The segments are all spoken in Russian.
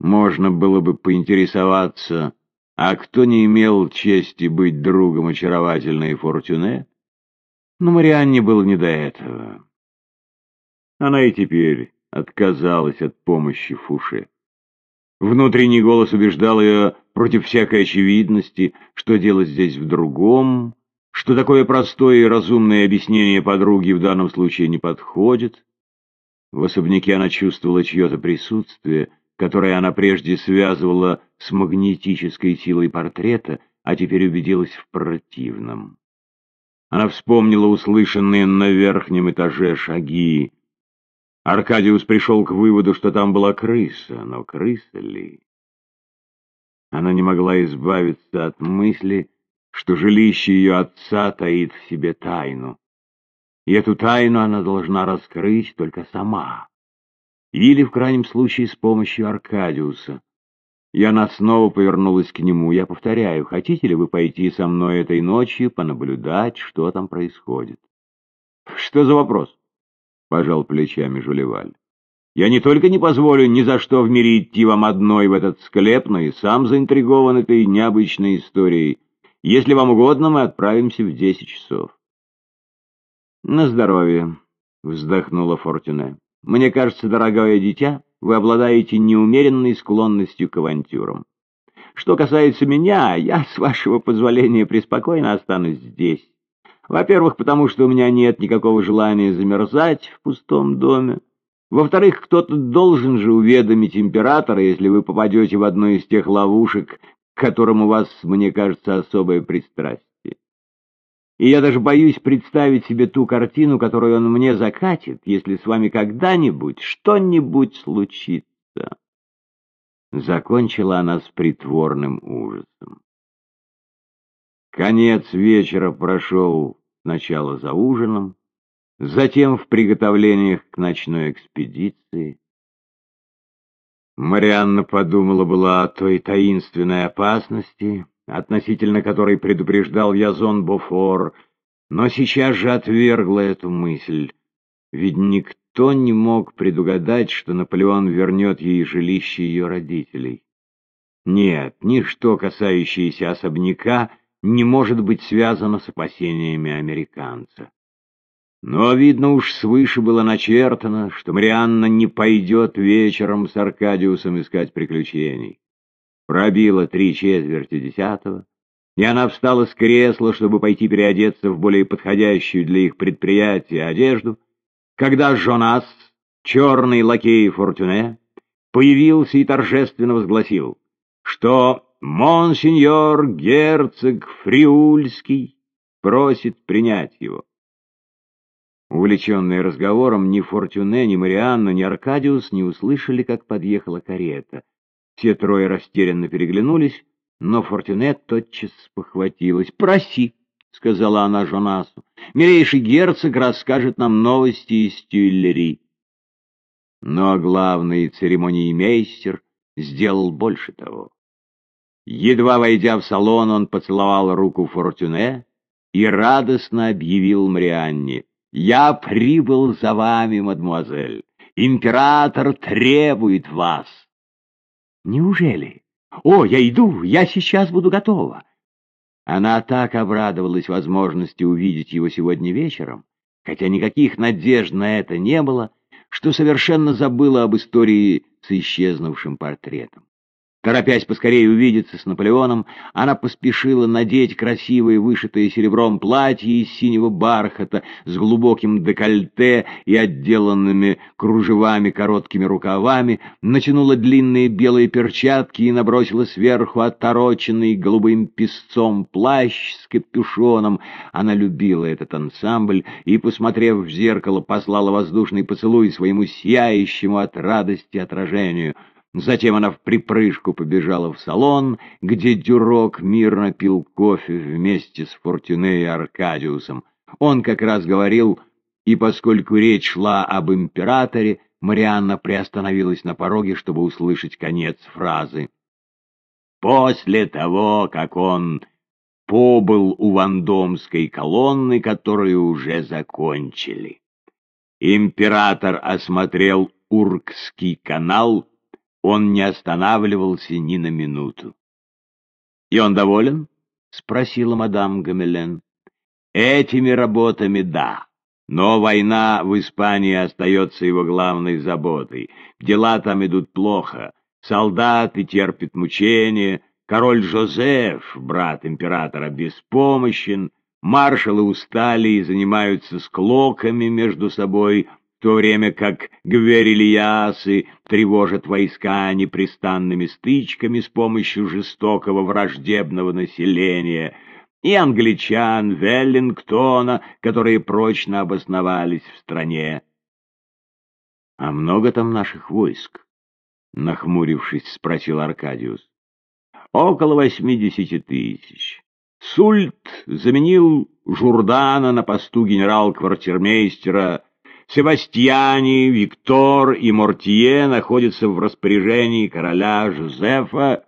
Можно было бы поинтересоваться, а кто не имел чести быть другом очаровательной Фортюне? Но Марианне было не до этого. Она и теперь отказалась от помощи Фуше. Внутренний голос убеждал ее против всякой очевидности, что дело здесь в другом, что такое простое и разумное объяснение подруги в данном случае не подходит. В особняке она чувствовала чье-то присутствие, которое она прежде связывала с магнетической силой портрета, а теперь убедилась в противном. Она вспомнила услышанные на верхнем этаже шаги. Аркадиус пришел к выводу, что там была крыса, но крыса ли? Она не могла избавиться от мысли, что жилище ее отца таит в себе тайну. И эту тайну она должна раскрыть только сама. Или, в крайнем случае, с помощью Аркадиуса. И она снова повернулась к нему. Я повторяю, хотите ли вы пойти со мной этой ночью понаблюдать, что там происходит? Что за вопрос? Пожал плечами Жулеваль. Я не только не позволю ни за что в мире идти вам одной в этот склеп, но и сам заинтригован этой необычной историей. Если вам угодно, мы отправимся в десять часов. На здоровье, вздохнула Фортюне. Мне кажется, дорогое дитя, вы обладаете неумеренной склонностью к авантюрам. Что касается меня, я, с вашего позволения, преспокойно останусь здесь. Во-первых, потому что у меня нет никакого желания замерзать в пустом доме. Во-вторых, кто-то должен же уведомить императора, если вы попадете в одну из тех ловушек, к которым у вас, мне кажется, особое пристрастие. И я даже боюсь представить себе ту картину, которую он мне закатит, если с вами когда-нибудь что-нибудь случится. Закончила она с притворным ужасом. Конец вечера прошел сначала за ужином, затем в приготовлениях к ночной экспедиции. Марианна подумала была о той таинственной опасности, относительно которой предупреждал Язон Бофор, но сейчас же отвергла эту мысль, ведь никто не мог предугадать, что Наполеон вернет ей жилище ее родителей. Нет, ничто, касающееся особняка, не может быть связано с опасениями американца. Но, видно, уж свыше было начертано, что Марианна не пойдет вечером с Аркадиусом искать приключений. Пробило три четверти десятого, и она встала с кресла, чтобы пойти переодеться в более подходящую для их предприятия одежду, когда Жонас, черный лакей Фортюне, появился и торжественно возгласил, что монсеньор герцог Фриульский просит принять его. Увлеченные разговором, ни Фортюне, ни Марианна, ни Аркадиус не услышали, как подъехала карета. Все трое растерянно переглянулись, но Фортюнет тотчас похватилась. «Проси», — сказала она Жонасу, — «милейший герцог расскажет нам новости из Тюильри». Но главный церемониймейстер сделал больше того. Едва войдя в салон, он поцеловал руку Фортюне и радостно объявил Марианне, «Я прибыл за вами, мадемуазель. Император требует вас». Неужели? О, я иду, я сейчас буду готова. Она так обрадовалась возможности увидеть его сегодня вечером, хотя никаких надежд на это не было, что совершенно забыла об истории с исчезнувшим портретом. Торопясь поскорее увидеться с Наполеоном, она поспешила надеть красивое вышитое серебром платье из синего бархата с глубоким декольте и отделанными кружевами короткими рукавами, натянула длинные белые перчатки и набросила сверху отороченный голубым песцом плащ с капюшоном. Она любила этот ансамбль и, посмотрев в зеркало, послала воздушный поцелуй своему сияющему от радости отражению — Затем она в припрыжку побежала в салон, где Дюрок мирно пил кофе вместе с Фортюне и Аркадиусом. Он как раз говорил, и поскольку речь шла об императоре, Марианна приостановилась на пороге, чтобы услышать конец фразы. После того, как он побыл у вандомской колонны, которую уже закончили. Император осмотрел Уркский канал, он не останавливался ни на минуту. «И он доволен?» — спросила мадам Гамелен. «Этими работами — да. Но война в Испании остается его главной заботой. Дела там идут плохо. Солдаты терпят мучения. Король Жозеф, брат императора, беспомощен. Маршалы устали и занимаются склоками между собой, то время как гверильясы тревожат войска непрестанными стычками с помощью жестокого враждебного населения — и англичан Веллингтона, которые прочно обосновались в стране. — А много там наших войск? — нахмурившись, спросил Аркадиус. — Около восьмидесяти тысяч. Сульт заменил Журдана на посту генерал-квартирмейстера. Себастьяни, Виктор и Мортье находятся в распоряжении короля Жозефа,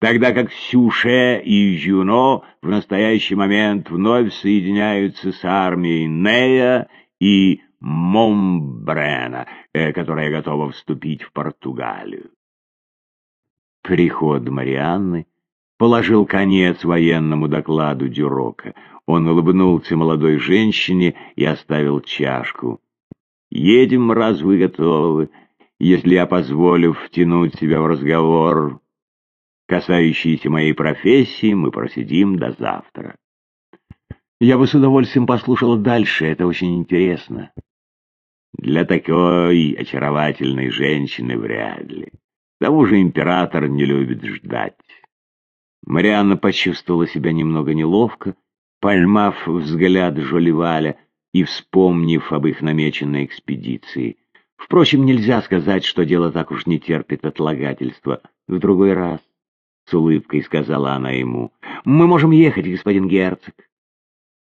тогда как Сюше и Жюно в настоящий момент вновь соединяются с армией Нея и Момбрена, э, которая готова вступить в Португалию. Приход Марианны положил конец военному докладу Дюрока. Он улыбнулся молодой женщине и оставил чашку. «Едем, раз вы готовы, если я позволю втянуть себя в разговор касающиеся моей профессии, мы просидим до завтра. Я бы с удовольствием послушала дальше, это очень интересно. Для такой очаровательной женщины вряд ли. К тому же император не любит ждать. Марианна почувствовала себя немного неловко, поймав взгляд Жолеваля и вспомнив об их намеченной экспедиции. Впрочем, нельзя сказать, что дело так уж не терпит отлагательства. В другой раз. — с улыбкой сказала она ему. «Мы можем ехать, господин герцог».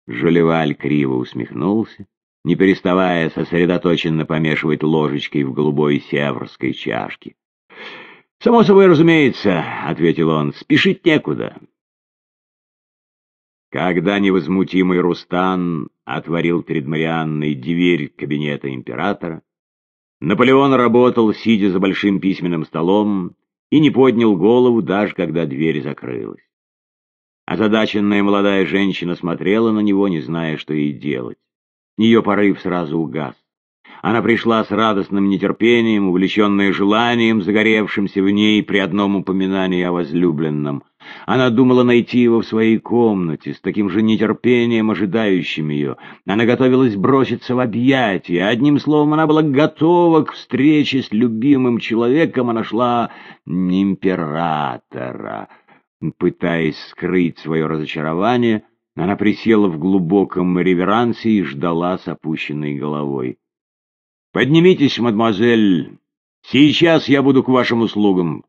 Жолеваль криво усмехнулся, не переставая сосредоточенно помешивать ложечкой в голубой северской чашке. «Само собой разумеется», — ответил он, — «спешить некуда». Когда невозмутимый Рустан отворил перед Марианной дверь кабинета императора, Наполеон работал, сидя за большим письменным столом, и не поднял голову, даже когда дверь закрылась. Озадаченная молодая женщина смотрела на него, не зная, что ей делать. Ее порыв сразу угас. Она пришла с радостным нетерпением, увлеченная желанием, загоревшимся в ней при одном упоминании о возлюбленном. Она думала найти его в своей комнате, с таким же нетерпением, ожидающим ее. Она готовилась броситься в объятия. Одним словом, она была готова к встрече с любимым человеком, она шла императора. Пытаясь скрыть свое разочарование, она присела в глубоком реверансе и ждала с опущенной головой. «Поднимитесь, мадемуазель, сейчас я буду к вашим услугам»,